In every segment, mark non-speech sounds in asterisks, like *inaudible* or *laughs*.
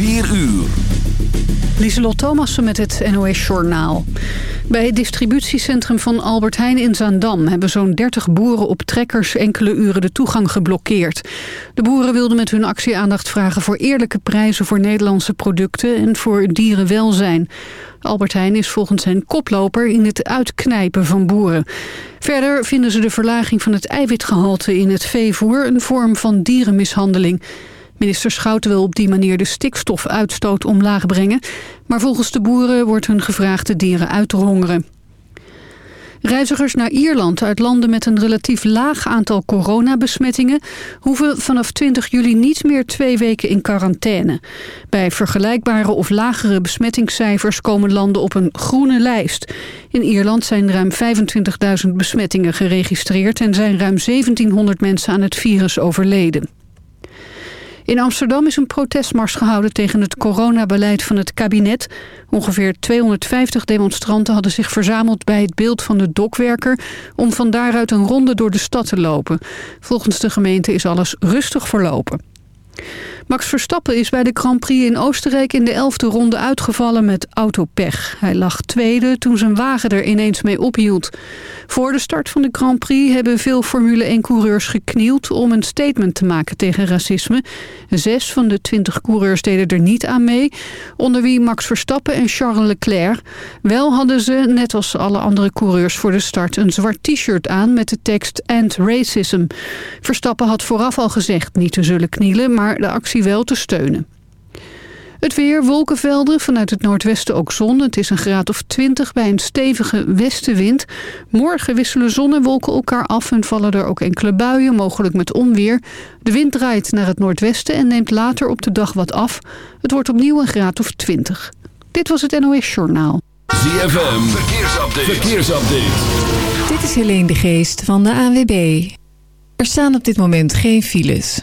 4 uur. Lieselot Thomassen met het NOS Journaal. Bij het distributiecentrum van Albert Heijn in Zaandam... hebben zo'n 30 boeren op trekkers enkele uren de toegang geblokkeerd. De boeren wilden met hun actie aandacht vragen... voor eerlijke prijzen voor Nederlandse producten en voor dierenwelzijn. Albert Heijn is volgens hen koploper in het uitknijpen van boeren. Verder vinden ze de verlaging van het eiwitgehalte in het veevoer... een vorm van dierenmishandeling... Minister Schouten wil op die manier de stikstofuitstoot omlaag brengen. Maar volgens de boeren wordt hun gevraagd de dieren uit te hongeren. Reizigers naar Ierland uit landen met een relatief laag aantal coronabesmettingen... hoeven vanaf 20 juli niet meer twee weken in quarantaine. Bij vergelijkbare of lagere besmettingscijfers komen landen op een groene lijst. In Ierland zijn ruim 25.000 besmettingen geregistreerd... en zijn ruim 1700 mensen aan het virus overleden. In Amsterdam is een protestmars gehouden tegen het coronabeleid van het kabinet. Ongeveer 250 demonstranten hadden zich verzameld bij het beeld van de dokwerker... om van daaruit een ronde door de stad te lopen. Volgens de gemeente is alles rustig verlopen. Max Verstappen is bij de Grand Prix in Oostenrijk in de elfde ronde uitgevallen met autopech. Hij lag tweede toen zijn wagen er ineens mee ophield. Voor de start van de Grand Prix hebben veel Formule 1-coureurs geknield om een statement te maken tegen racisme. Zes van de twintig coureurs deden er niet aan mee, onder wie Max Verstappen en Charles Leclerc. Wel hadden ze, net als alle andere coureurs voor de start, een zwart t-shirt aan met de tekst End Racism. Verstappen had vooraf al gezegd niet te zullen knielen, maar de actie wel te steunen. Het weer, wolkenvelden, vanuit het noordwesten ook zon. Het is een graad of 20 bij een stevige westenwind. Morgen wisselen zon en wolken elkaar af en vallen er ook enkele buien, mogelijk met onweer. De wind draait naar het noordwesten en neemt later op de dag wat af. Het wordt opnieuw een graad of 20. Dit was het NOS Journaal. ZFM, verkeersupdate. verkeersupdate. Dit is Helene de Geest van de ANWB. Er staan op dit moment geen files.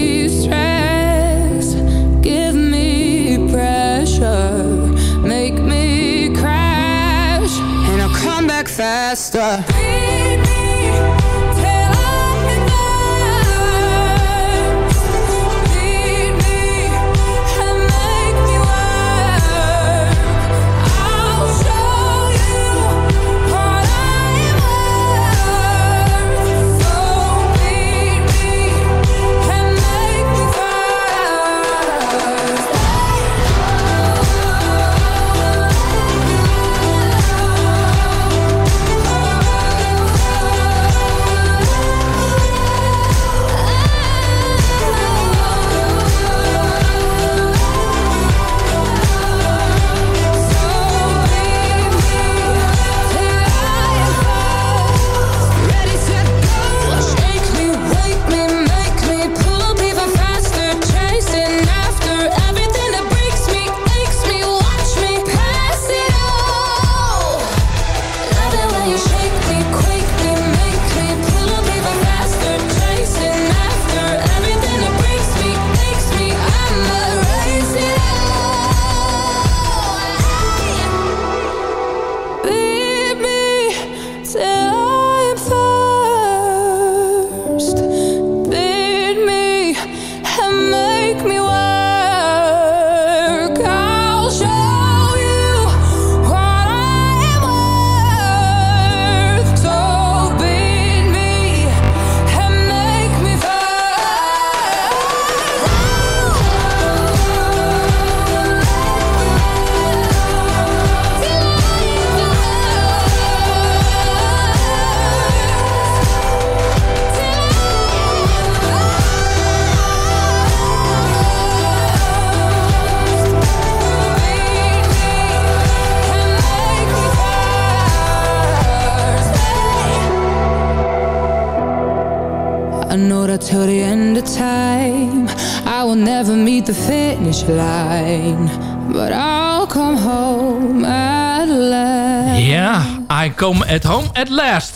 faster.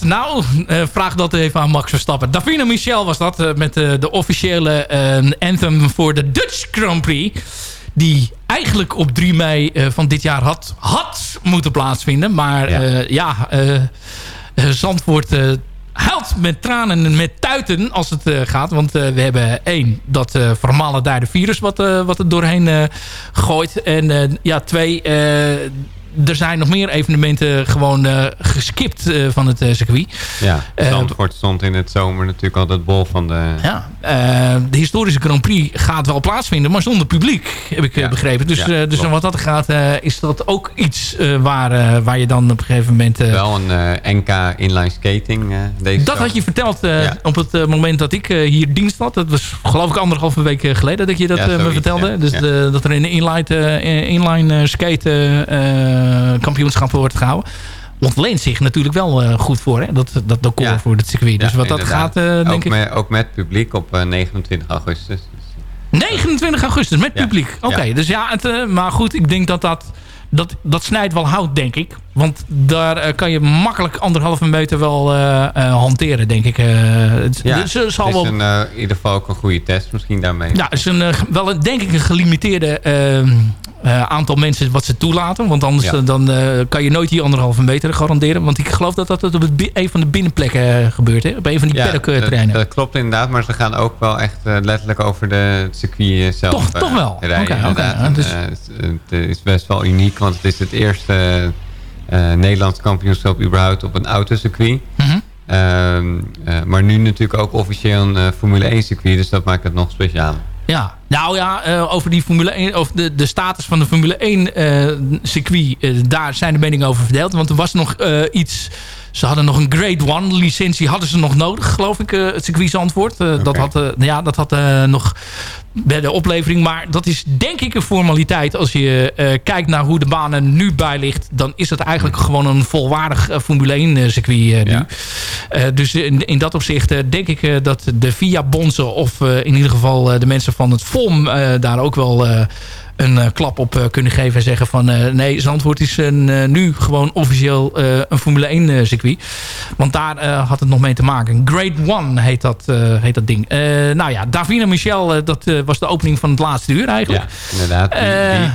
Nou, eh, vraag dat even aan Max Verstappen. Davina Michel was dat, eh, met eh, de officiële anthem voor de Dutch Grand Prix. Die eigenlijk op 3 mei van dit jaar had, had moeten plaatsvinden. Maar Ja. ja, Zandvoort huilt met tranen en met tuiten als het gaat. Want we hebben één, dat uh, vermalendijde virus wat, wat er doorheen gooit. En ja, twee, er zijn nog meer evenementen gewoon eh, geskipt eh, van het eh, circuit. Ja, Zandvoort stond in het zomer natuurlijk altijd bol van de... Ja, de historische Grand Prix gaat wel plaatsvinden, maar zonder publiek, heb ik Ja. begrepen. Dus, Ja, dus wat dat gaat, is dat ook iets waar, waar je dan op een gegeven moment... Wel een NK inline skating deze dat zomer. had je verteld Ja. op het moment dat ik hier dienst had. Dat was geloof ik anderhalve week geleden dat je dat me vertelde. Dus de- dat er een inline, eh, inline eh, skate eh, eh, kampioenschap wordt gehouden. Ontleent zich natuurlijk wel eh, goed voor, hè? Dat, dat decor Ja. voor het circuit. Dus Ja, wat dat gaat, eh, denk ook ik... Met, ook met publiek op eh, 29 augustus. Dus, 29 augustus met Ja. publiek. Oké, dus ja, het, maar goed, ik denk dat dat, dat, dat snijdt wel hout, denk ik. Want daar kan je makkelijk anderhalve meter wel hanteren, denk ik. Het, ja, dus, het is wel, een, in ieder geval ook een goede test misschien daarmee. ja, het is een, wel een, denk ik een gelimiteerde eh, aantal mensen wat ze toelaten. Want anders Ja. eh, dan, eh, kan je nooit die anderhalve meter garanderen. Want ik geloof dat dat op een van de binnenplekken gebeurt. Hè? Op een van die Ja, paddock-terreinen. dat, dat klopt inderdaad, maar ze gaan ook wel echt letterlijk over de circuit zelf Toch- toch wel? Oké, En, dus- het, is best wel uniek, want het is het eerste Nederlands kampioenschap überhaupt op een autocircuit. Mhm. Ehm, eh, maar nu natuurlijk ook officieel een Formule 1 circuit, dus dat maakt het nog speciaal. Ja, nou ja, eh, over die Formule 1, over de, de status van de Formule 1 eh, circuit, eh, daar zijn de meningen over verdeeld. Want er was nog iets, ze hadden nog een Grade 1 licentie, hadden ze nog nodig, geloof ik, eh, het circuit Zandvoort. Eh, Dat had, eh, ja, dat had nog bij de oplevering. Maar dat is denk ik een formaliteit. Als je kijkt naar hoe de baan er nu bij ligt... dan is het eigenlijk gewoon een volwaardig Formule 1 eh, circuit nu. Ja. Dus in, in dat opzicht denk ik dat de VIA Bonzen... of in ieder geval de mensen van het FOM... daar ook wel een eh, klap op eh, kunnen geven en zeggen van... eh, nee, Zandvoort is een, nu gewoon officieel een Formule 1 eh, circuit. Want daar had het nog mee te maken. Grade 1 heet dat, heet dat ding. Nou ja, Davina Michel, dat was de opening van het laatste uur eigenlijk. Ja, inderdaad.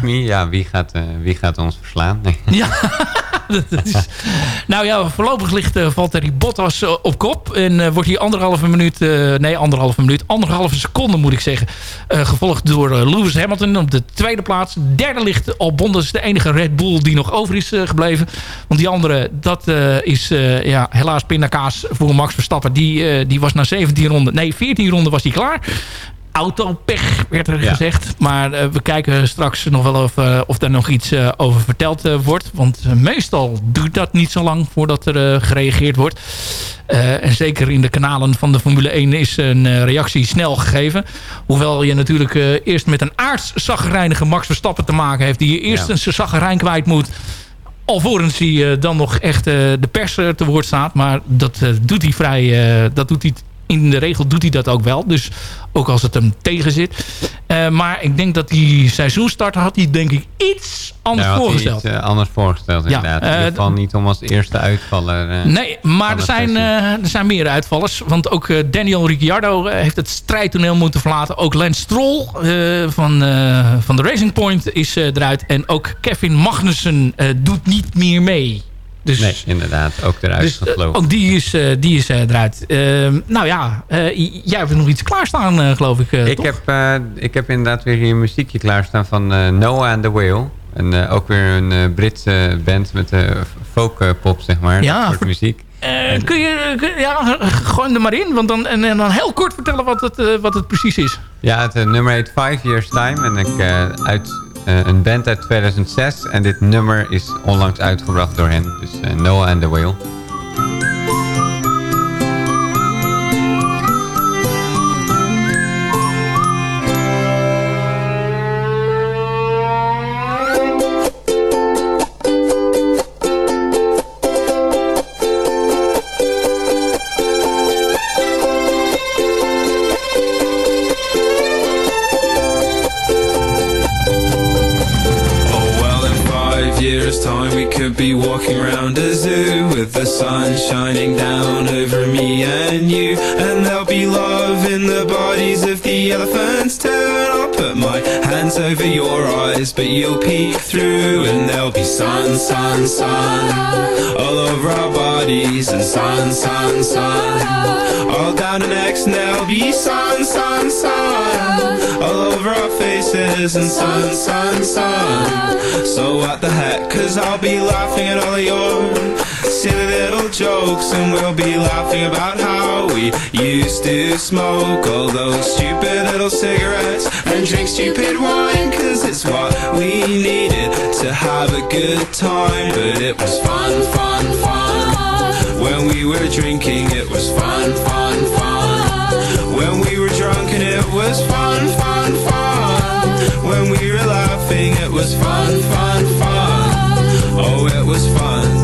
Wie, me? Ja, wie gaat, wie gaat ons verslaan? Nee. *laughs* Ja, *laughs* *laughs* nou ja, voorlopig ligt uh, Valtteri Bottas uh, op kop. En uh, wordt hij anderhalve minuut, uh, nee anderhalve minuut, anderhalve seconde moet ik zeggen. Gevolgd door Lewis Hamilton op de tweede plaats. Derde ligt Albon, dat is de enige Red Bull die nog over is gebleven. Want die andere, dat is ja, helaas pindakaas voor Max Verstappen. Die, die was na 17 ronden, nee 14 ronden was hij klaar autopech, werd er ja. gezegd. Maar uh, we kijken straks nog wel of, uh, of daar nog iets uh, over verteld wordt. Want meestal duurt dat niet zo lang voordat er gereageerd wordt. en zeker in de kanalen van de Formule 1 is een reactie snel gegeven. Hoewel je natuurlijk eerst met een aardszaggerijnige Max Verstappen te maken heeft... die je eerst ja. een zaggerijn kwijt moet alvorens hij dan nog echt de pers te woord staat. Maar dat doet hij vrij... dat doet hij in de regel doet hij dat ook wel. Dus ook als het hem tegen zit. Uh, maar ik denk dat die seizoenstart had hij denk ik iets anders ja, voorgesteld. Iets, uh, anders voorgesteld inderdaad. Ja, uh, in ieder geval niet om als eerste uitvaller. nee, maar er zijn, er zijn meer uitvallers. Want ook Daniel Ricciardo heeft het strijdtoneel moeten verlaten. Ook Lance Stroll van, van de Racing Point is eruit. En ook Kevin Magnussen doet niet meer mee. Dus, nee, inderdaad. Ook eruit dus, gevlogen. Ook die is, uh, die is uh, eruit. Uh, nou ja, jij hebt nog iets klaarstaan, geloof ik. ik, toch? heb, ik heb inderdaad weer hier een muziekje klaarstaan van Noah and the Whale. En ook weer een Britse band met folk pop, zeg maar. Ja, soort muziek. En, kun je, kun, ja, gooi er maar in. Want dan, en, en dan heel kort vertellen wat het, wat het precies is. Ja, het nummer heet Five Years Time. En ik uit uh, een band uit 2006. En dit nummer is onlangs uitgebracht door hen. Dus uh, Noah and the Whale. But you'll peek through. And there'll be sun, sun, sun all over our bodies. And sun, sun, sun all down our necks. And there'll be sun, sun, sun all over our faces. And sun, sun, sun. So what the heck? Cause I'll be laughing at all of your silly little jokes and we'll be laughing about how we used to smoke all those stupid little cigarettes and drink stupid wine cause it's what we needed to have a good time. But it was fun fun fun. When we were drinking it was fun fun fun. When we were drunk and it was fun fun fun. When we were laughing it was fun fun fun. Oh it was fun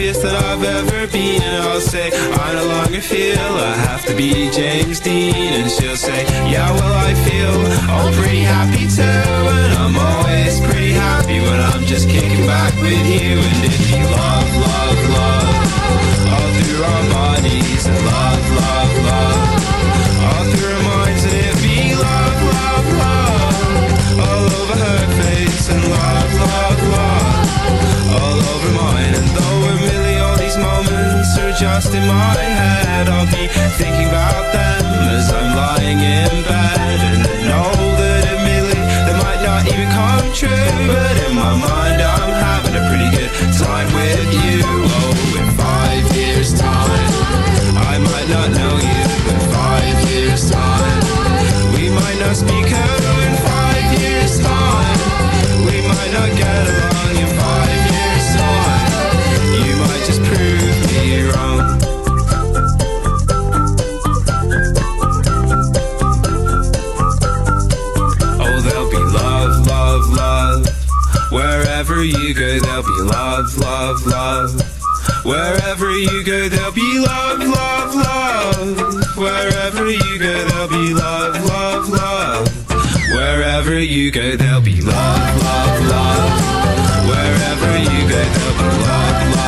happiest that I've ever been. And I'll say, I no longer feel I have to be James Dean. And she'll say, yeah, well I feel all pretty happy too. And I'm always pretty happy when I'm just kicking back with you. And if you love, love, love All through our bodies And love, love, love just in my head. I'll be thinking about them as I'm lying in bed. And I know that admittedly they might not even come true But in my mind I'm having a pretty good time with you. Oh, in five years time I might not know you In five years time We might not speak out. In five years time We might not get along Wherever you go, there'll be love, love, love. Wherever you go, there'll be love, love, love. Wherever you go, there'll be love, love, love. Wherever you go, there'll be love, love, love. Wherever you go, there'll be love, love,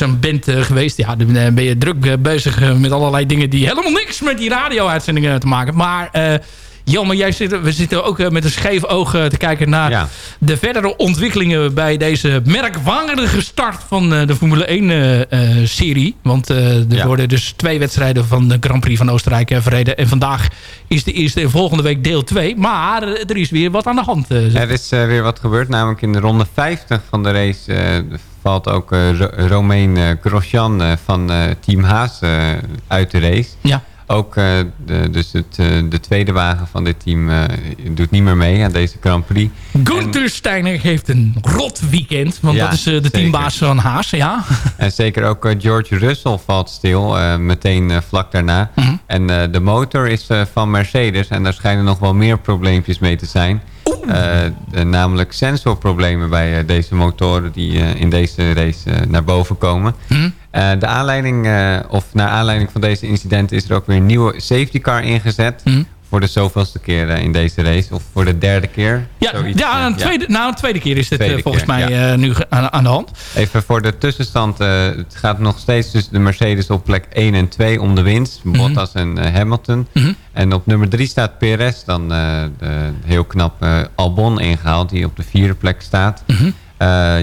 is een band eh, geweest. Ja, dan eh, ben je druk eh, bezig met allerlei dingen die helemaal niks met die radio-uitzendingen te maken. Maar maar jij zit, we zitten ook met een scheef oog te kijken naar Ja. de verdere ontwikkelingen bij deze merkwaardige start van de Formule 1-serie. Want er Ja. worden dus twee wedstrijden van de Grand Prix van Oostenrijk verreden. En vandaag is de eerste en volgende week deel 2. Maar er is weer wat aan de hand. Er is weer wat gebeurd, namelijk in de ronde 50 van de race valt ook eh, Ro- Romain eh, Grosjean eh, van Team Haas uit de race. Ja. Ook eh, de, dus het, eh, de tweede wagen van dit team eh, doet niet meer mee aan deze Grand Prix. Gunther Steiner heeft een rot weekend. Want Ja, dat is de zeker. teambaas van Haas. Ja. *laughs* En zeker ook George Russell valt stil, meteen vlak daarna. Mhm. En de motor is van Mercedes en daar schijnen nog wel meer probleempjes mee te zijn. Namelijk sensorproblemen bij deze motoren die in deze race naar boven komen. Mhm. Eh, de aanleiding, eh, of naar aanleiding van deze incidenten is er ook weer een nieuwe safety car ingezet. Mhm. Voor de zoveelste keer eh, in deze race. Of voor de derde keer. Ja, Zoiets, ja, een tweede, nou, een tweede keer is dit volgens keer, mij ja. nu aan, aan de hand. Even voor de tussenstand. het gaat nog steeds tussen de Mercedes op plek 1 en 2 om de winst. Bottas en Hamilton. Mhm. En op nummer 3 staat Perez. Dan de, heel knap Albon ingehaald. Die op de vierde plek staat. Mhm.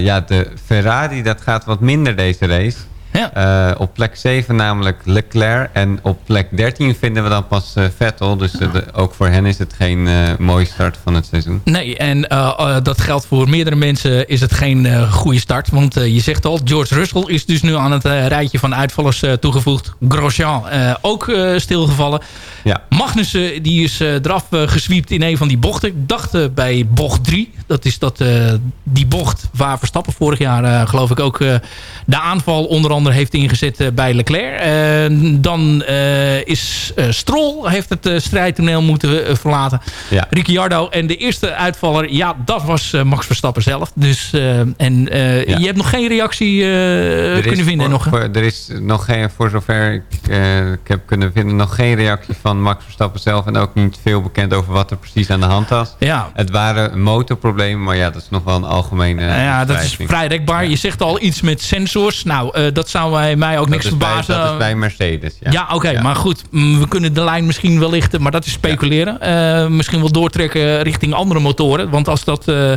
Ja, de Ferrari dat gaat wat minder deze race. Ja. Eh, op plek 7 namelijk Leclerc. En op plek 13 vinden we dan pas eh, Vettel. Dus eh, de- ook voor hen is het geen mooie start van het seizoen. Nee, en dat geldt voor meerdere mensen is het geen goede start. Want je zegt al, George Russell is dus nu aan het rijtje van uitvallers toegevoegd. Grosjean ook stilgevallen. Ja. Magnussen die is eraf geswiept in een van die bochten. Ik dacht bij bocht 3. Dat is dat, die bocht waar Verstappen vorig jaar geloof ik ook de aanval onder andere heeft ingezet eh, bij Leclerc. Eh, dan eh, is Stroll heeft het strijdtoneel moeten verlaten. Ja. Ricciardo en de eerste uitvaller, ja, dat was Max Verstappen zelf. Dus, en Ja. je hebt nog geen reactie kunnen vinden. voor- nog, voor- er is nog geen, voor zover ik, ik heb kunnen vinden, nog geen reactie van Max Verstappen zelf. En ook niet veel bekend over wat er precies aan de hand was. ja, Het waren motorproblemen, maar ja, dat is nog wel een algemene ja, dat is vrij rekbaar. Je zegt al iets met sensors. Nou, eh, dat zou mij, mij ook Dat niks is bij- verbazen. dat is bij Mercedes, ja. Ja, oké, maar goed. mm, We kunnen de lijn misschien wel lichten, maar dat is speculeren. Eh, misschien wel doortrekken richting andere motoren. Want als dat... eh,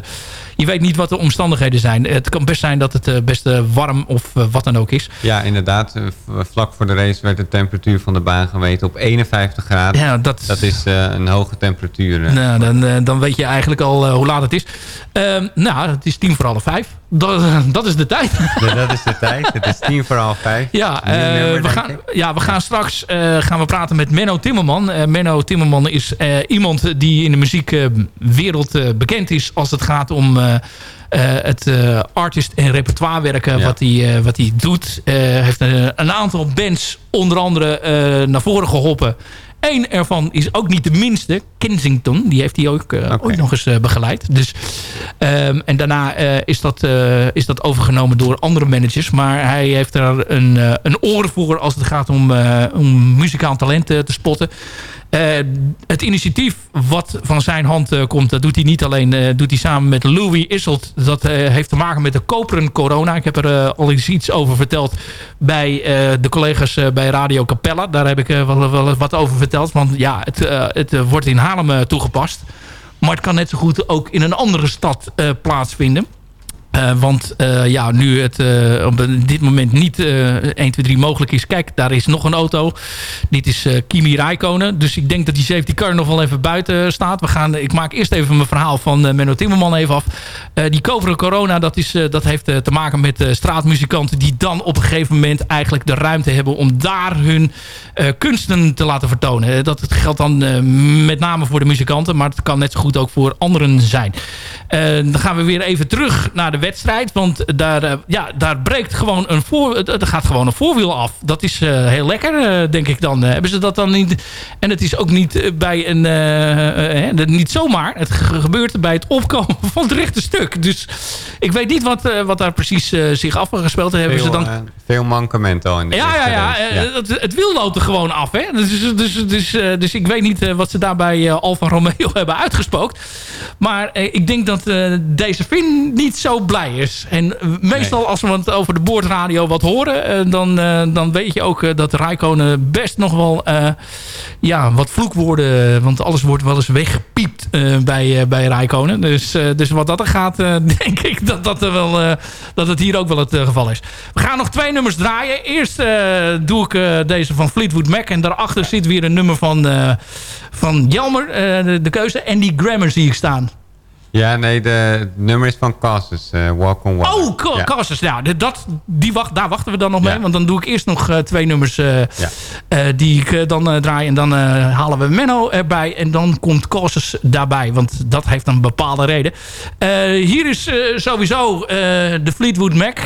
je weet niet wat de omstandigheden zijn. Het kan best zijn dat het eh, best eh, warm of eh, wat dan ook is. Ja, inderdaad. eh, Vlak voor de race werd de temperatuur van de baan gemeten op 51 graden. Ja, dat, Dat is eh, een hoge temperatuur. eh. Nou, dan, eh, dan weet je eigenlijk al eh, hoe laat het is. Ehm, nou, het is tien voor half vijf. Dat, *laughs* dat is de tijd. Ja, dat is de tijd. Het is tien voor half vijf. Ja, eh, nummer, we gaan, ja, we gaan straks eh, gaan we praten met Menno Timmerman. Eh, Menno Timmerman is iemand die in de muziekwereld bekend is als het gaat om het artist- en repertoirewerken Ja. wat hij wat hij doet. Eh heeft een, een aantal bands onder andere naar voren geholpen. Eén ervan is ook niet de minste, Kensington. Die heeft hij ook eh, ooit nog eens eh, begeleid. Dus, ehm, en daarna eh, is, dat, is dat overgenomen door andere managers. Maar hij heeft er een, een oor voor als het gaat om, om muzikaal talent te spotten. Eh, het initiatief wat van zijn hand eh, komt, dat doet hij niet alleen eh, doet hij samen met Louis Isselt. Dat heeft te maken met de koperen corona. Ik heb er al eens iets over verteld bij de collega's bij Radio Capella. Daar heb ik wel, wel wat over verteld. Want ja, het, het wordt in Haarlem toegepast. Maar het kan net zo goed ook in een andere stad plaatsvinden. Eh, want eh, ja, nu het eh, op dit moment niet eh 1, 2, 3 mogelijk is. Kijk, daar is nog een auto. Dit is Kimi Räikkönen. Dus ik denk dat die safety car nog wel even buiten staat. We gaan, ik maak eerst even mijn verhaal van Menno Timmerman even af. Die koperen corona, dat, is, dat heeft te maken met straatmuzikanten... die dan op een gegeven moment eigenlijk de ruimte hebben... om daar hun kunsten te laten vertonen. Dat geldt dan met name voor de muzikanten... maar het kan net zo goed ook voor anderen zijn. Dan gaan we weer even terug naar de wedstrijd. Want daar, eh, ja, daar breekt gewoon een voor, er gaat gewoon een voorwiel af. Dat is eh, heel lekker, eh, denk ik dan. Eh, hebben ze dat dan niet? En het is ook niet eh, bij een eh, eh, eh, niet zomaar. Het ge- gebeurt bij het opkomen *laughs* van het rechte stuk. Dus ik weet niet wat, eh, wat daar precies eh, zich afgespeeld heeft. Hebben Veel, ze dan eh, veel mankementen al in de ja, ja, ja. eh, Het, het wiel loopt er gewoon af. Hè? Dus, dus, dus, eh, dus ik weet niet eh, wat ze daar bij eh, Alfa Romeo *laughs* hebben uitgespookt. Maar eh, ik denk dat eh, deze Finn niet zo blij is. En meestal als we het over de boordradio wat horen... eh, dan, eh, dan weet je ook eh, dat Rijkonen best nog wel ja, wat vloekwoorden... want alles wordt wel eens weggepiept bij, bij Rijkonen. Dus, dus wat dat er gaat, *laughs* denk ik dat, dat, er wel, dat het hier ook wel het geval is. We gaan nog twee nummers draaien. Eerst doe ik deze van Fleetwood Mac. En daarachter zit weer een nummer van, van Jelmer, de, de keuze. En die Grammar zie ik staan. Ja, nee, de, het nummer is van Cassus, eh, Walk on Water. Oh, Ca- Ja. Nou, dat, die wacht, daar wachten we dan nog mee. Want dan doe ik eerst nog eh, twee nummers eh, Ja. die ik dan draai. En dan halen we Menno erbij. En dan komt Cassus daarbij. Want dat heeft een bepaalde reden. Hier is sowieso de Fleetwood Mac.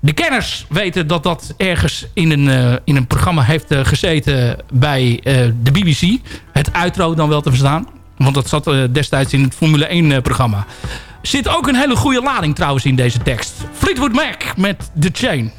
De kenners weten dat dat ergens in een, in een programma heeft gezeten bij de BBC. Het uitro dan wel te verstaan. Want dat zat eh, destijds in het Formule 1 eh. Zit ook een hele goede lading trouwens in deze tekst. Fleetwood Mac met The Chain.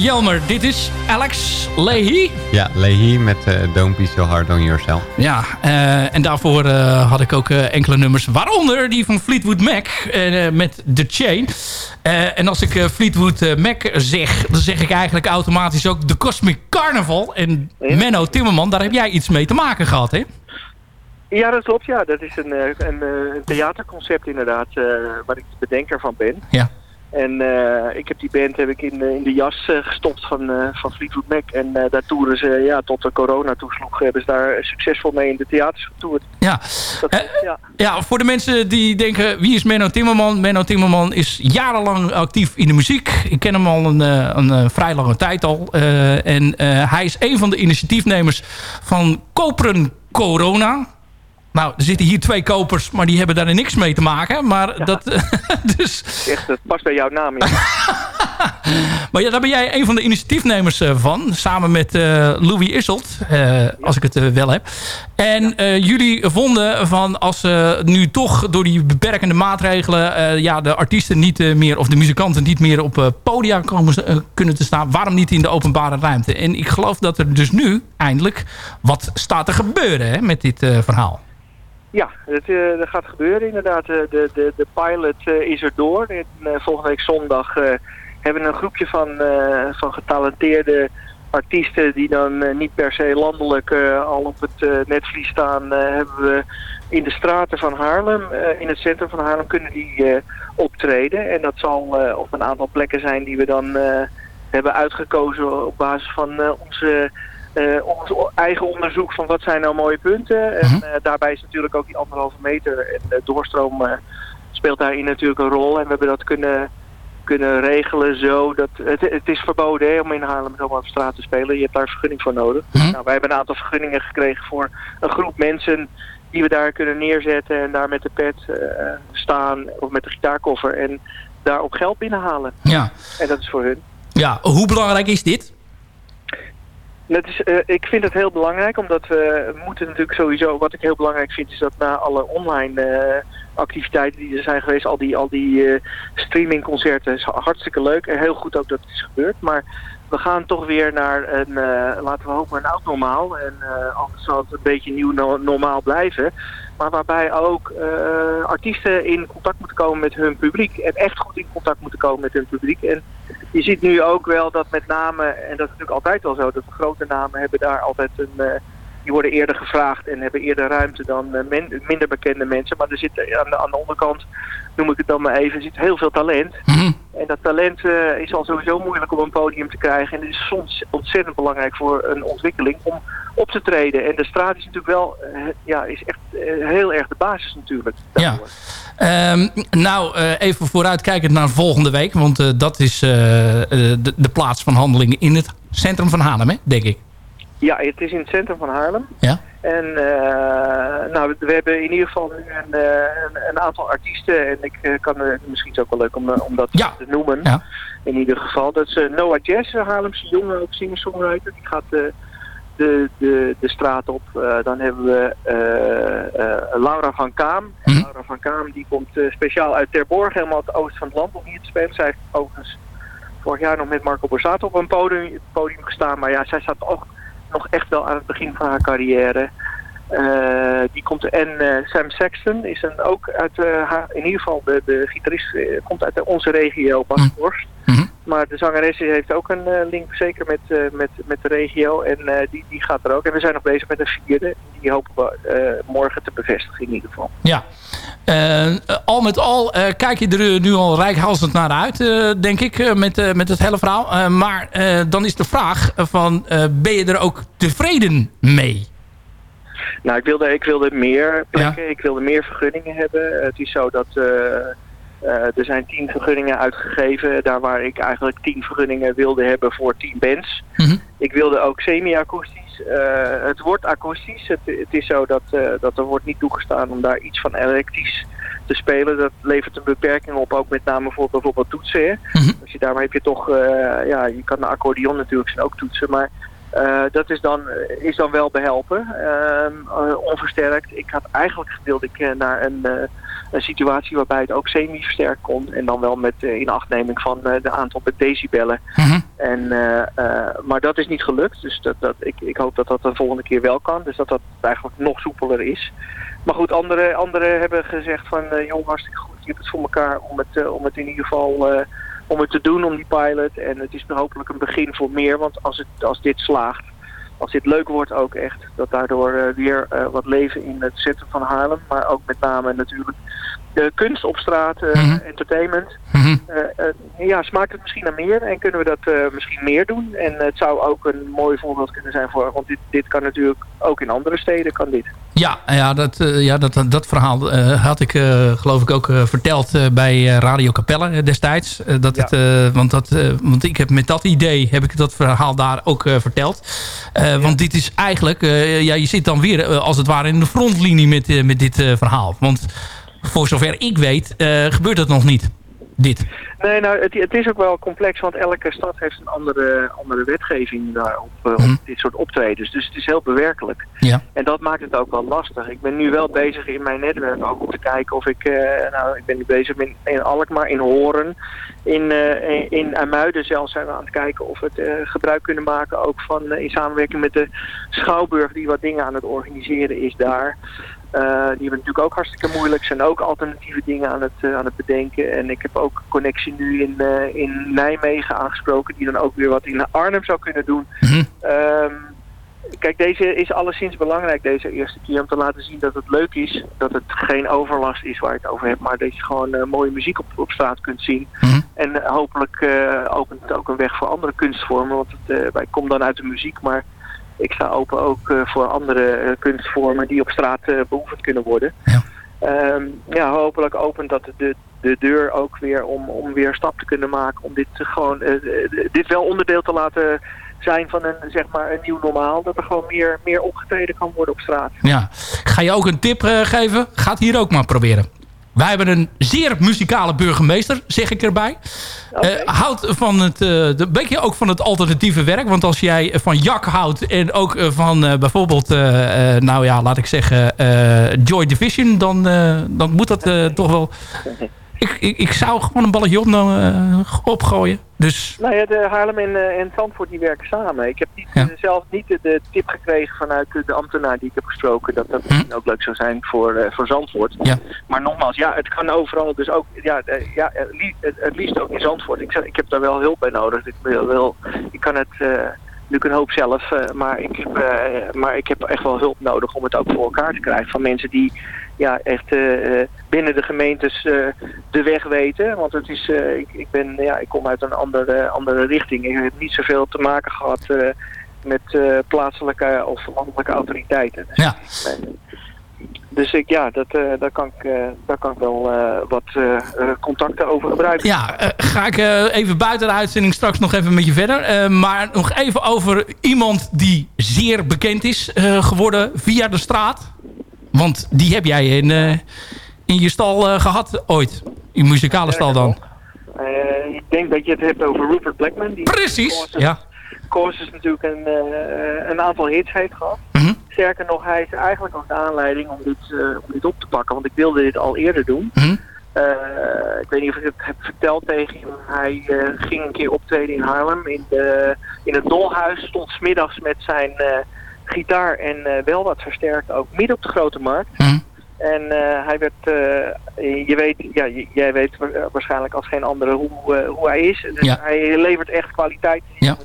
Jelmer, dit is Alex Leahy. Ja, Leahy met eh, Don't Be So Hard On Yourself. Ja, eh, en daarvoor eh, had ik ook eh, enkele nummers. Waaronder die van Fleetwood Mac eh, met The Chain. Eh, en als ik eh, Fleetwood eh, Mac zeg, dan zeg ik eigenlijk automatisch ook de Cosmic Carnival. En Menno Timmerman, daar heb jij iets mee te maken gehad, hè? Ja, dat klopt. Ja. Dat is een, eh, een, eh, een theaterconcept inderdaad, eh, waar ik de bedenker van ben. Ja. En eh, ik heb die band heb ik in, eh, in de jas eh, gestopt van, eh, van Fleetwood Mac. En daar toeren ze, ja, tot de corona toesloeg, hebben ze daar succesvol mee in de theaters getoerd. Ja. Dat, ja. Ja, voor de mensen die denken, wie is Menno Timmerman? Menno Timmerman is jarenlang actief in de muziek. Ik ken hem al een, een, vrij lange tijd al. En hij is een van de initiatiefnemers van Koperen Corona. Nou, er zitten hier twee kopers, maar die hebben daar niks mee te maken. Maar dat... *laughs* dus, Echt, het past bij jouw naam. Ja. *laughs* maar ja, daar ben jij een van de initiatiefnemers eh, van. Samen met eh, Louis Isselt, eh, als ik het wel heb. En jullie vonden van als ze nu toch door die beperkende maatregelen... ja, de artiesten niet meer of de muzikanten niet meer op podia komen, kunnen te staan... waarom niet in de openbare ruimte? En ik geloof dat er dus nu eindelijk wat staat te gebeuren hè, met dit verhaal. Ja, het, eh, dat gaat gebeuren inderdaad. Eh, de, de, de pilot eh, is er door. En, volgende week zondag hebben we een groepje van, van getalenteerde artiesten die dan niet per se landelijk al op het netvlies staan, hebben we in de straten van Haarlem, in het centrum van Haarlem, kunnen die optreden. En dat zal op een aantal plekken zijn die we dan hebben uitgekozen op basis van onze eh, ons eigen onderzoek van wat zijn nou mooie punten. En eh, daarbij is natuurlijk ook die anderhalve meter en de doorstroom eh, speelt daarin natuurlijk een rol. En we hebben dat kunnen, kunnen regelen zo dat... Het, het is verboden hè, om in Haarlem zomaar op straat te spelen. Je hebt daar een vergunning voor nodig. Nou, wij hebben een aantal vergunningen gekregen voor een groep mensen die we daar kunnen neerzetten en daar met de pet staan of met de gitaarkoffer en daar ook geld binnenhalen. Ja. En dat is voor hun. Ja, hoe belangrijk is dit? Dat is, eh, ik vind het heel belangrijk, omdat we moeten natuurlijk sowieso... Wat ik heel belangrijk vind, is dat na alle online eh, activiteiten die er zijn geweest... al die, al die eh, streamingconcerten, is hartstikke leuk. En heel goed ook dat het is gebeurd. Maar we gaan toch weer naar een, laten we hopen, een oud normaal. En anders zal het een beetje nieuw no- normaal blijven. Maar waarbij ook artiesten in contact moeten komen met hun publiek. En echt goed in contact moeten komen met hun publiek. En je ziet nu ook wel dat met name, en dat is natuurlijk altijd wel zo, dat grote namen hebben daar altijd een, eh, die worden eerder gevraagd en hebben eerder ruimte dan eh, men- minder bekende mensen. Maar er zit aan de, aan de onderkant, noem ik het dan maar even, zit heel veel talent. En dat talent eh, is al sowieso moeilijk om een podium te krijgen. En het is soms ontzettend belangrijk voor een ontwikkeling om op te treden. En de straat is natuurlijk wel, eh, ja, is echt eh, heel erg de basis natuurlijk. Ja. Ehm, nou, even vooruitkijkend naar volgende week. Want dat is de, de plaats van handelingen in het centrum van Haarlem, hè, denk ik. Ja, het is in het centrum van Haarlem. Ja. En eh, nou, we, hebben in ieder geval nu een, eh, een, een aantal artiesten. En ik eh, kan er misschien is ook wel leuk om, om dat te noemen. Ja. In ieder geval. Dat is Noah Jazz, een Haarlemse jongen, ook singer-songwriter. Die gaat eh, de, de, de straat op. Dan hebben we Laura van Kaam. En Laura van Kaam die komt speciaal uit Terborg, helemaal het oosten van het land om hier te spelen. Zij heeft overigens vorig jaar nog met Marco Borsato op een podium, podium gestaan. Maar ja, zij staat ook nog echt wel aan het begin van haar carrière. Eh, die komt. En eh, Sam Sexton is een, ook uit, eh, haar, in ieder geval de, de gitarist komt uit onze regio, Basforst. Maar de zangeres heeft ook een eh, link zeker met, eh, met, met de regio en eh, die, die gaat er ook. En we zijn nog bezig met een vierde. Die hopen we morgen te bevestigen in ieder geval. Ja. Al met al kijk je er nu al rijkhalsend naar uit, denk ik, met, met het hele verhaal. Maar dan is de vraag van, ben je er ook tevreden mee? Nou, ik wilde, ik wilde meer plekken, ik wilde meer vergunningen hebben. Het is zo dat er zijn tien vergunningen uitgegeven. Daar waar ik eigenlijk tien vergunningen wilde hebben voor tien bands. Ik wilde ook semi-akoestisch. Eh, het wordt akoestisch. Het, het is zo dat, eh, dat er wordt niet toegestaan om daar iets van elektrisch te spelen. Dat levert een beperking op, ook met name voor bijvoorbeeld toetsen. Hè? Als je, daarmee heb je toch, eh, ja, je kan een accordeon natuurlijk zijn ook toetsen, maar Eh, dat is dan, is dan wel behelpen, ehm, eh, onversterkt. Ik had eigenlijk gewild ik eh, naar een, eh, een situatie waarbij het ook semi-versterkt kon. En dan wel met uh, inachtneming van uh, de aantal decibellen. Mhm. En, uh, maar dat is niet gelukt. Dus dat, dat, ik, ik hoop dat dat de volgende keer wel kan. Dus dat dat eigenlijk nog soepeler is. Maar goed, anderen andere hebben gezegd van... Uh, joh, hartstikke goed, je hebt het voor elkaar om het, uh, om het in ieder geval... Uh, om het te doen, om die pilot. En het is hopelijk een begin voor meer. Want als, het, als dit slaagt, als dit leuk wordt ook echt... dat daardoor uh, weer uh, wat leven in het zetten van Haarlem. Maar ook met name natuurlijk de kunst op straat, uh, mm -hmm. entertainment. Mm -hmm. uh, ja, smaakt het misschien naar meer en kunnen we dat misschien meer doen. En het zou ook een mooi voorbeeld kunnen zijn voor, want dit, dit kan natuurlijk ook in andere steden, kan dit. Ja, ja, dat, ja dat, dat verhaal had ik geloof ik ook verteld bij Radio Capelle destijds. dat ja. het, want, dat, want ik heb met dat idee heb ik dat verhaal daar ook verteld. Ja. Want dit is eigenlijk, ja, je zit dan weer als het ware in de frontlinie met, met dit verhaal. Want voor zover ik weet, uh, gebeurt dat nog niet, dit. Nee, nou, het, het, is ook wel complex, want elke stad heeft een andere, andere wetgeving daarop, uh, op hmm. dit soort optredens. Dus het is heel bewerkelijk. Ja. En dat maakt het ook wel lastig. Ik ben nu wel bezig in mijn netwerk ook om te kijken of ik, uh, nou, ik ben nu bezig in, in Alkmaar, in Horen, in, uh, in Amuiden zelfs zijn we aan het kijken of we het gebruik kunnen maken ook van, in samenwerking met de Schouwburg die wat dingen aan het organiseren is daar. Uh, die hebben natuurlijk ook hartstikke moeilijk. Zijn ook alternatieve dingen aan het, uh, aan het bedenken. En ik heb ook connectie nu in, uh, in Nijmegen aangesproken. Die dan ook weer wat in Arnhem zou kunnen doen. Mm -hmm. um, kijk, deze is alleszins belangrijk deze eerste keer. Om te laten zien dat het leuk is. Dat het geen overlast is waar je het over hebt. Maar dat je gewoon mooie muziek op, op straat kunt zien. Mm -hmm. En hopelijk opent het ook een weg voor andere kunstvormen. Want het, wij komen dan uit de muziek. Maar ik sta open ook uh, voor andere uh, kunstvormen die op straat uh, beoefend kunnen worden. Ja. Um, ja, hopelijk opent dat de, de deur ook weer om, om weer stap te kunnen maken. Om dit gewoon dit wel onderdeel te laten zijn van een, zeg maar, een nieuw normaal. Dat er gewoon meer, meer opgetreden kan worden op straat. Ja. Ga je ook een tip geven? Ga het hier ook maar proberen. Wij hebben een zeer muzikale burgemeester, zeg ik erbij. Okay. Uh, houdt van het, uh, een beetje ook van het alternatieve werk. Want als jij van Jak houdt en ook uh, van bijvoorbeeld, nou ja, laat ik zeggen, Joy Division, dan, dan moet dat toch wel... Ik, ik, ik, zou gewoon een balletje op, uh, opgooien. Dus... Nou ja, de Haarlem en, uh, en Zandvoort die werken samen. Ik heb niet, ja. zelf niet de, de, tip gekregen vanuit de ambtenaar die ik heb gesproken... dat dat misschien hm. ook leuk zou zijn voor, uh, voor Zandvoort. Ja. Maar nogmaals, ja, het kan overal. Dus ook, ja, ja het, liefst ook in Zandvoort. Ik, ik heb daar wel hulp bij nodig. Ik, wil, wil, ik kan het natuurlijk een hoop zelf. maar, ik heb, maar ik heb echt wel hulp nodig om het ook voor elkaar te krijgen. Van mensen die ja, echt uh, binnen de gemeentes uh, de weg weten. Want het is, uh, ik, ik, ben, ja, ik kom uit een andere, andere richting. Ik heb niet zoveel te maken gehad met plaatselijke of landelijke autoriteiten. Ja. Dus ik, ja, dat, daar, kan ik, daar kan ik wel wat contacten over gebruiken. Ja, ga ik even buiten de uitzending straks nog even met je verder. maar nog even over iemand die zeer bekend is geworden via de straat. Want die heb jij in, uh, in je stal uh, gehad ooit. In je muzikale stal dan. Uh, ik denk dat je het hebt over Rupert Blackman. Die Precies, Courses, ja. Courses natuurlijk een, een aantal hits heeft gehad. Mm -hmm. Sterker nog, hij is eigenlijk ook de aanleiding om dit, om dit op te pakken. Want ik wilde dit al eerder doen. Mm -hmm. ik weet niet of ik het heb verteld tegen hem. Hij ging een keer optreden in Haarlem. In, de, in het Dolhuis stond smiddags met zijn gitaar en uh, wel wat versterkt ook midden op de grote markt. Mm. En uh, hij werd, uh, je weet, ja, jij weet waarschijnlijk als geen andere hoe, hoe hij is. Dus ja. hij levert echt kwaliteit. Ja.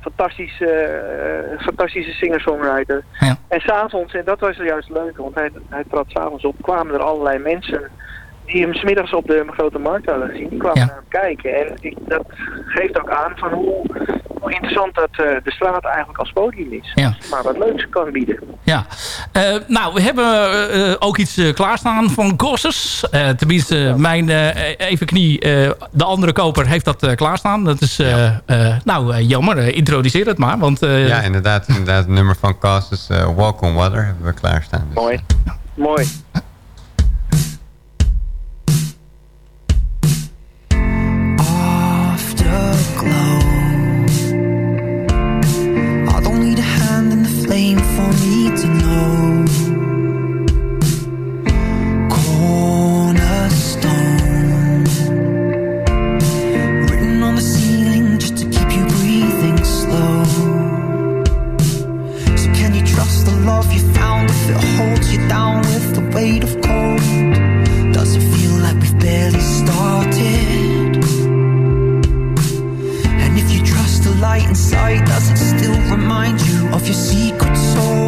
Fantastische, fantastische singer-songwriter. Ja. En s'avonds, en dat was juist leuk, want hij, hij trad s'avonds op, kwamen er allerlei mensen die hem smiddags op de grote markt hadden gezien. Die kwamen ja. naar hem kijken. En ik, dat geeft ook aan van hoe interessant dat uh, de straat eigenlijk als podium is. Ja. Maar wat leuks kan bieden. Ja. Uh, nou, we hebben uh, ook iets klaarstaan van Gosses. tenminste, ja. mijn even knie, de andere koper heeft dat klaarstaan. Dat is, ja. nou jammer, introduceer het maar. Want, ja, inderdaad, inderdaad. Het nummer van Gosses, Walk on Water, hebben we klaarstaan. Dus, Mooi. Mooi. does it still remind you of your secret soul?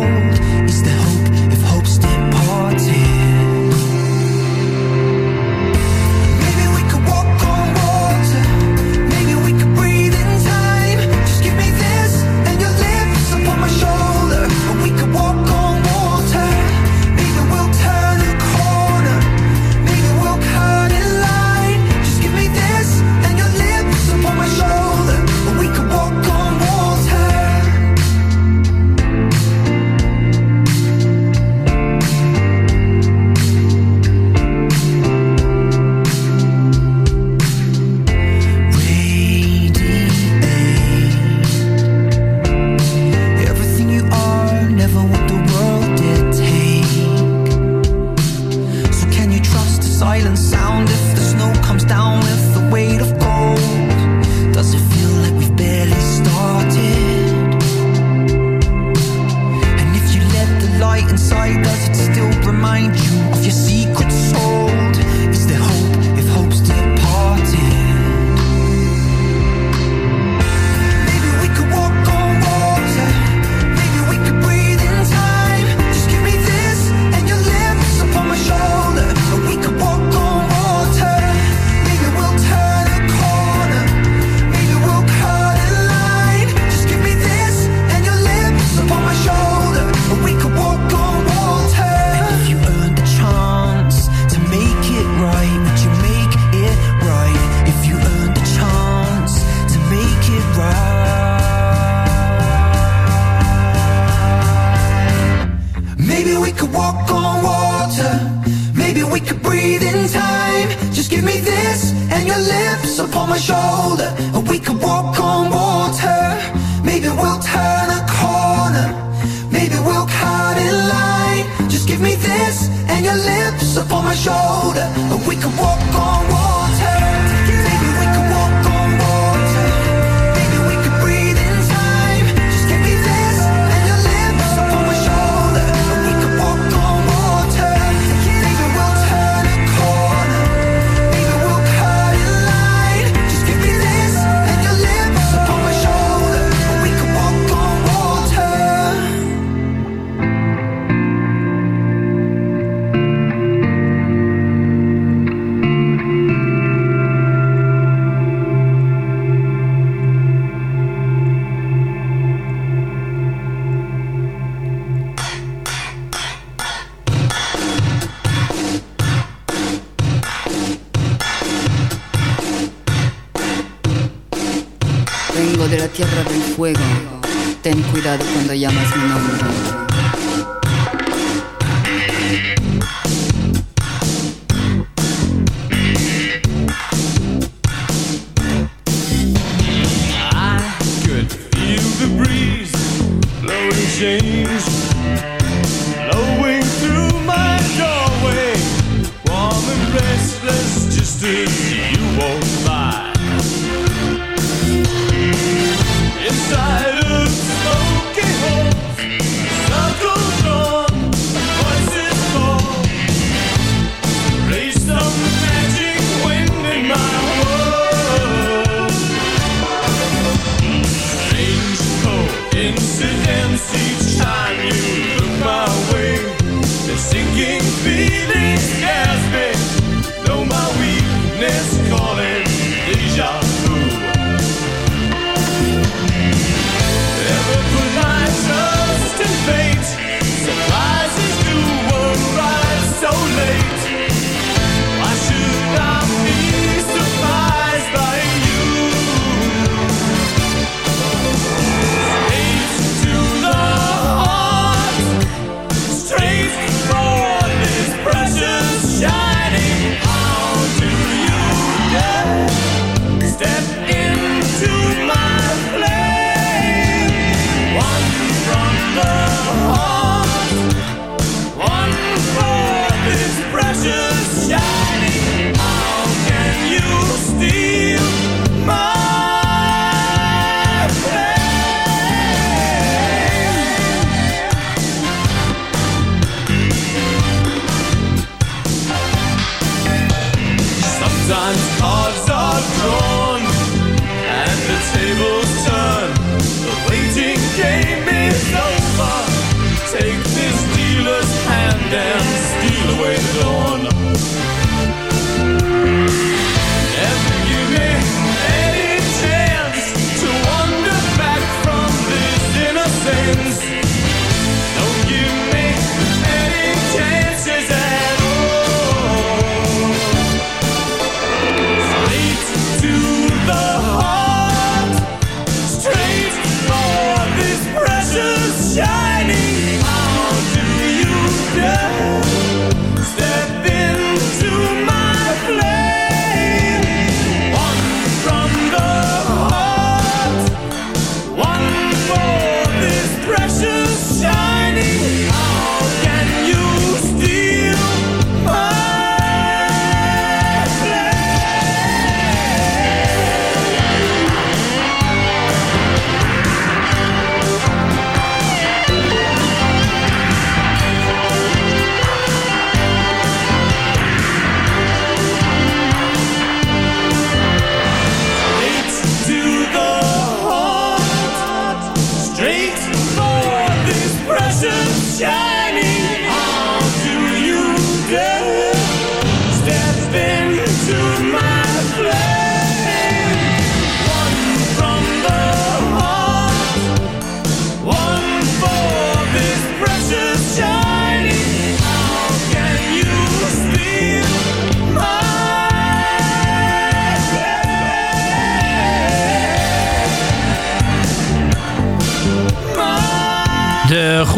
Yeah.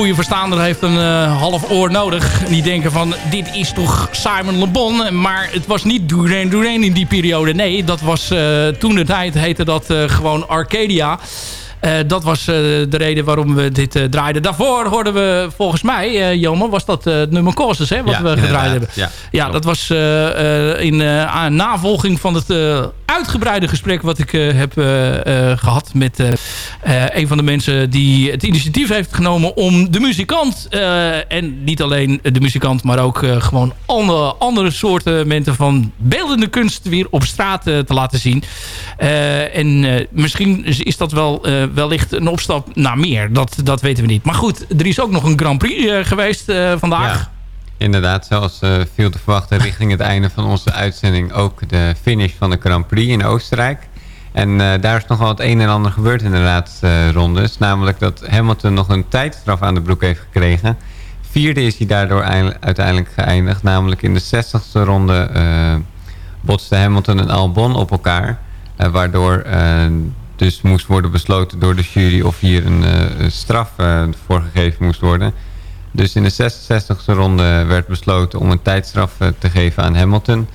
Goede verstaander heeft een eh, half oor nodig. Die denken van, dit is toch Simon Le Bon. Maar het was niet Duran Duran in die periode. Nee, dat was eh, toen de tijd heette dat eh, gewoon Arcadia. Dat was de reden waarom we dit draaiden. Daarvoor hoorden we volgens mij, Jelmer, was dat het nummer Causes, hè, wat Ja, we gedraaid hebben. Ja, Ja, dat was in navolging van het uitgebreide gesprek wat ik eh, heb eh, eh, gehad met een van de mensen die het initiatief heeft genomen om de muzikant, en niet alleen de muzikant, maar ook gewoon andere, andere soorten mensen van beeldende kunst weer op straat te laten zien. En misschien is, dat wel wellicht een opstap naar meer. Dat, dat weten we niet. Maar goed, er is ook nog een Grand Prix geweest vandaag. Inderdaad, zoals eh, viel te verwachten richting het einde van onze uitzending ook de finish van de Grand Prix in Oostenrijk. En eh, daar is nog wel het een en ander gebeurd in de laatste eh, rondes. Namelijk dat Hamilton nog een tijdstraf aan de broek heeft gekregen. Vierde is hij daardoor eindelijk- uiteindelijk geëindigd. Namelijk in de 60ste ronde eh botste Hamilton en Albon op elkaar. Waardoor dus moest worden besloten door de jury of hier een straf voor gegeven moest worden. Dus in de 66e ronde werd besloten om een tijdstraf eh, te geven aan Hamilton.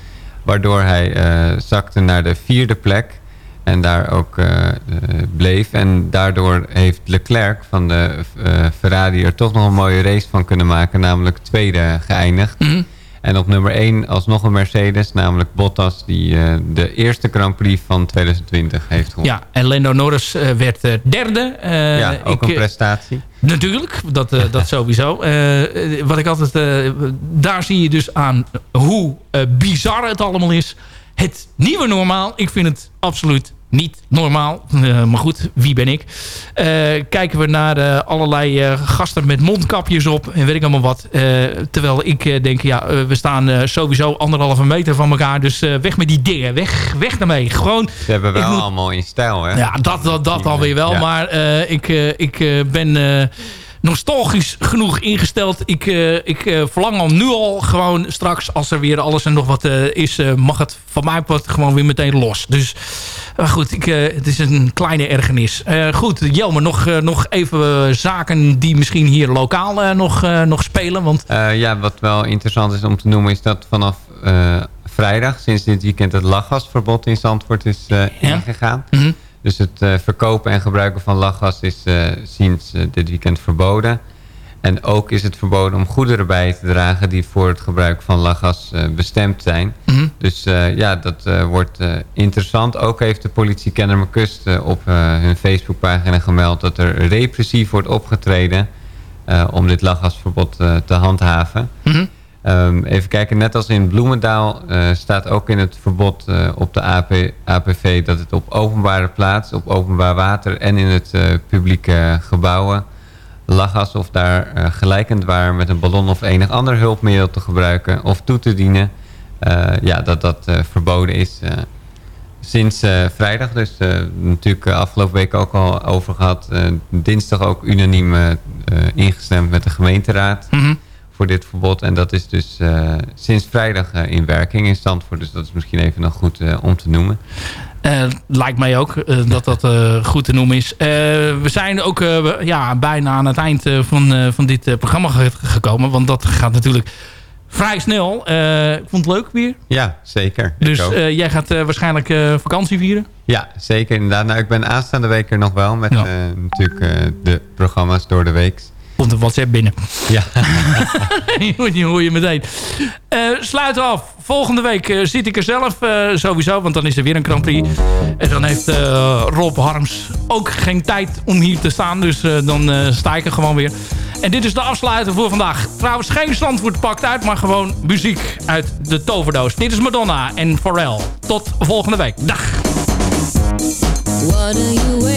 Waardoor hij eh, zakte naar de vierde plek. En daar ook eh, bleef. En daardoor heeft Leclerc van de Ferrari er toch nog een mooie race van kunnen maken. Namelijk tweede geëindigd. En op nummer 1 alsnog een Mercedes. Namelijk Bottas die eh, de eerste Grand Prix van 2020 heeft gewonnen. Ja, en Lando Norris eh, werd eh, derde. Ja, ook ik, een prestatie. Natuurlijk, dat, dat *laughs* sowieso. Wat ik altijd, daar zie je dus aan hoe bizar het allemaal is. Het nieuwe normaal, ik vind het absoluut niet normaal. *laughs* Eh, maar goed, wie ben ik? Eh, kijken we naar eh, allerlei gasten met mondkapjes op en weet ik allemaal wat. Terwijl ik denk, ja, we staan sowieso anderhalve meter van elkaar. Dus weg met die dingen, weg, weg daarmee. Gewoon Ze hebben wel moet- allemaal in stijl, hè? ja, dat, dat, dat alweer wel. Ja. Maar ik, ik ben nostalgisch genoeg ingesteld. Ik, eh, ik eh, verlang al nu al gewoon straks, als er weer alles en nog wat eh, is, mag het van mij part gewoon weer meteen los. Dus maar goed, ik, het is een kleine ergernis. Goed, Jelmer, nog, nog even zaken die misschien hier lokaal nog, nog spelen. Want ja, wat wel interessant is om te noemen is dat vanaf vrijdag, sinds dit weekend, het lachgasverbod in Zandvoort is ingegaan. Mhm. Dus het eh, verkopen en gebruiken van lachgas is eh, sinds eh, dit weekend verboden. En ook is het verboden om goederen bij te dragen die voor het gebruik van lachgas bestemd zijn. Mhm. Dus ja, dat wordt interessant. Ook heeft de politie Kennemerkust op hun Facebookpagina gemeld dat er repressief wordt opgetreden om dit lachgasverbod te handhaven. Mhm. Ehm, even kijken, net als in Bloemendaal eh, staat ook in het verbod eh, op de AP, APV dat het op openbare plaats, op openbaar water en in het eh, publieke gebouwen lachgas of daar gelijkend waar met een ballon of enig ander hulpmiddel te gebruiken of toe te dienen, ja, dat dat verboden is. sinds vrijdag, dus natuurlijk afgelopen week ook al over gehad. eh, dinsdag ook unaniem ingestemd met de gemeenteraad Mhm. Voor dit verbod. En dat is dus eh, sinds vrijdag eh, in werking in Zandvoort. Dus dat is misschien even nog goed eh, om te noemen. Lijkt mij ook dat dat goed te noemen is. We zijn ook ja, bijna aan het eind van, van dit programma ge- gekomen. Want dat gaat natuurlijk vrij snel. Ik vond het leuk weer. Ja, zeker. Dus jij gaat waarschijnlijk vakantie vieren. Ja, zeker inderdaad. Nou, ik ben aanstaande week er nog wel met Ja. natuurlijk de programma's door de week. Komt een WhatsApp binnen. Ja. *laughs* Die hoor je meteen. Eh sluit af. Volgende week eh, zit ik er zelf eh, sowieso. Want dan is er weer een Grand Prix. En dan heeft eh, Rob Harms ook geen tijd om hier te staan. Dus eh, dan eh, sta ik er gewoon weer. En dit is de afsluiter voor vandaag. Trouwens geen Zandvoort pakt uit. Maar gewoon muziek uit de toverdoos. Dit is Madonna en Pharrell. Tot volgende week. Dag. What are you